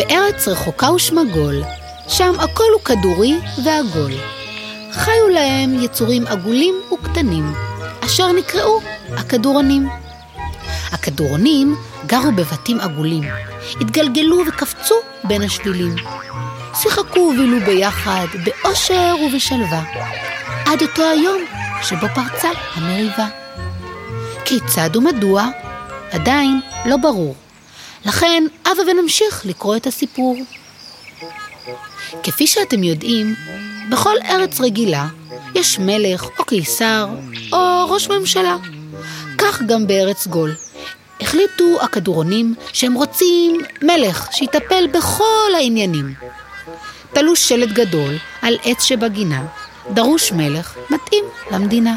בארץ רחוקה ושמגול, שם הכל הוא כדורי ועגול. חיו להם יצורים עגולים וקטנים, אשר נקראו הכדורונים. הכדורונים גרו בבתים עגולים, התגלגלו וקפצו בין השבילים. שיחקו ובילו ביחד, באושר ובשלווה, עד אותו היום שבו פרצה המריבה. כיצד ומדוע? עדיין לא ברור. לכן, הבה ונמשיך לקרוא את הסיפור. כפי שאתם יודעים, בכל ארץ רגילה יש מלך או קיסר או ראש ממשלה. כך גם בארץ גול. החליטו הכדורונים שהם רוצים מלך שיטפל בכל העניינים. תלו שלט גדול על עץ שבגינה, דרוש מלך מתאים למדינה.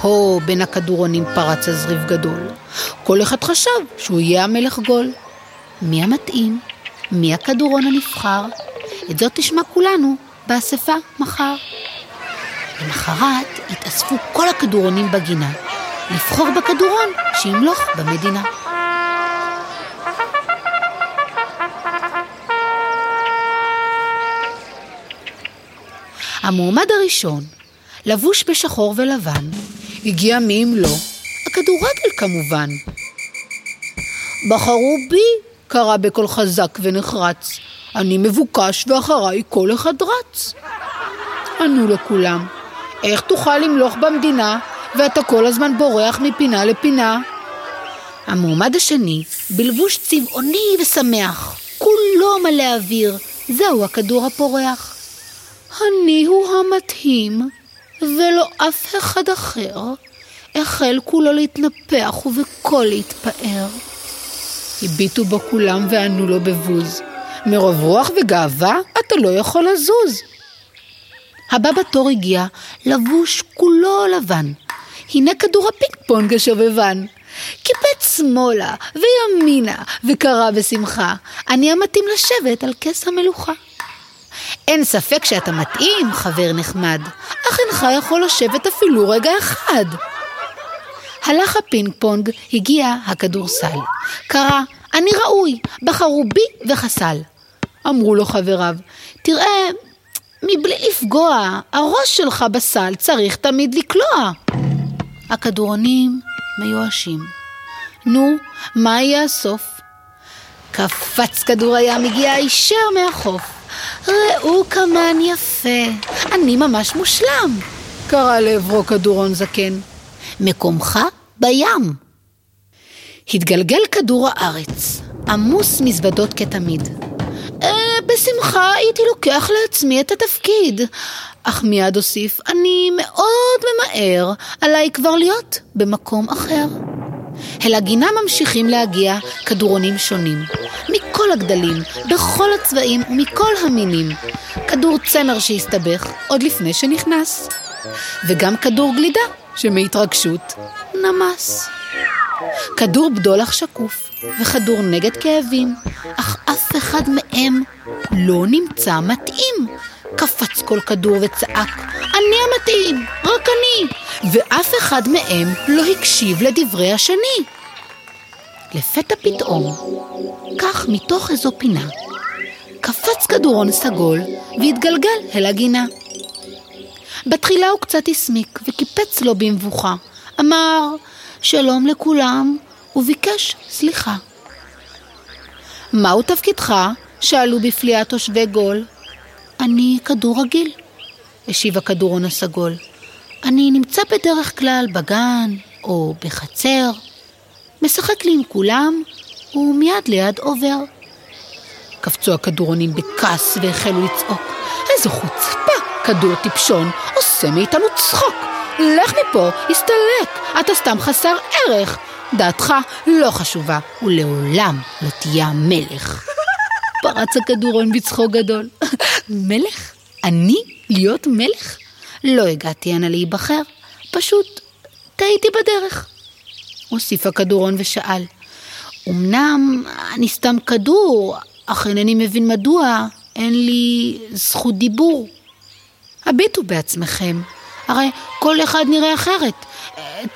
הו, בין הכדורונים פרץ הזריב גדול. כל אחד חשב שהוא יהיה המלך גול. מי המתאים? מי הכדורון הנבחר? את זאת תשמע כולנו באספה מחר. למחרת התאספו כל הכדורונים בגינה, לבחור בכדורון שימלוך במדינה. המועמד הראשון, לבוש בשחור ולבן, הגיע מי אם לא, הכדורגל כמובן. בחרו בי, קרא בקול חזק ונחרץ. אני מבוקש ואחריי כל אחד רץ. ענו לו כולם, איך תוכל למלוך במדינה ואתה כל הזמן בורח מפינה לפינה? המועמד השני, בלבוש צבעוני ושמח, כולו מלא אוויר, זהו הכדור הפורח. אני הוא המתאים, ולא אף אחד אחר, החל כולו להתנפח ובקול להתפאר. הביטו בו כולם וענו לו בבוז, מרוב רוח וגאווה אתה לא יכול לזוז. הבא בתור הגיע, לבוש כולו לבן. הנה כדור הפינג פונג השובבן. קיפץ שמאלה וימינה וקרא בשמחה, אני המתאים לשבת על כס המלוכה. אין ספק שאתה מתאים, חבר נחמד, אך אינך יכול לשבת אפילו רגע אחד. הלך הפינג פונג, הגיע הכדורסל. קרא, אני ראוי, בחרו בי וחסל. אמרו לו חבריו, תראה, מבלי לפגוע, הראש שלך בסל צריך תמיד לקלוע. הכדורונים מיואשים. נו, מה יהיה הסוף? קפץ כדור הים, הגיע הישר מהחוף. ראו כמה אני יפה, אני ממש מושלם, קרא לעברו כדורון זקן. מקומך בים. התגלגל כדור הארץ, עמוס מזוודות כתמיד. אה, בשמחה הייתי לוקח לעצמי את התפקיד, אך מיד הוסיף, אני מאוד ממהר, עליי כבר להיות במקום אחר. אל הגינה ממשיכים להגיע כדורונים שונים, מכל הגדלים, בכל הצבעים ומכל המינים. כדור צמר שהסתבך עוד לפני שנכנס, וגם כדור גלידה שמהתרגשות נמס. כדור בדולח שקוף וכדור נגד כאבים, אך אף אחד מהם לא נמצא מתאים. קפץ כל כדור וצעק, אני המתאים, רק אני, ואף אחד מהם לא הקשיב לדברי השני. לפתע פתאום, כך מתוך איזו פינה, קפץ כדורון סגול והתגלגל אל הגינה. בתחילה הוא קצת הסמיק וקיפץ לו במבוכה. אמר שלום לכולם וביקש סליחה. מהו תפקידך? שאלו בפליאה תושבי גול. אני כדור רגיל, השיב הכדורון הסגול. אני נמצא בדרך כלל בגן או בחצר, משחק לי עם כולם ומיד ליד עובר. קפצו הכדורונים בכעס והחלו לצעוק. איזו חוצפה! כדור טיפשון עושה מאיתנו צחוק. לך מפה, הסתלק, אתה סתם חסר ערך. דעתך לא חשובה, ולעולם לא תהיה המלך. פרץ הכדורון בצחוק גדול. מלך? אני? להיות מלך? לא הגעתי הנה להיבחר, פשוט טעיתי בדרך. הוסיף הכדורון ושאל, אמנם אני סתם כדור, אך אינני מבין מדוע אין לי זכות דיבור. הביטו בעצמכם, הרי כל אחד נראה אחרת.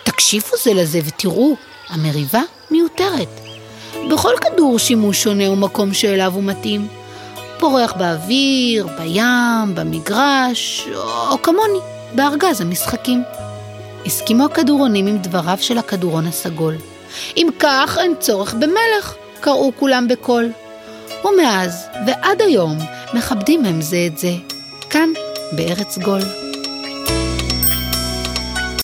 תקשיבו זה לזה ותראו, המריבה מיותרת. בכל כדור שימוש שונה ומקום שאליו הוא מתאים. פורח באוויר, בים, במגרש, או כמוני, בארגז המשחקים. הסכימו הכדורונים עם דבריו של הכדורון הסגול. אם כך, אין צורך במלך, קראו כולם בקול. ומאז ועד היום מכבדים הם זה את זה, כאן, בארץ גול.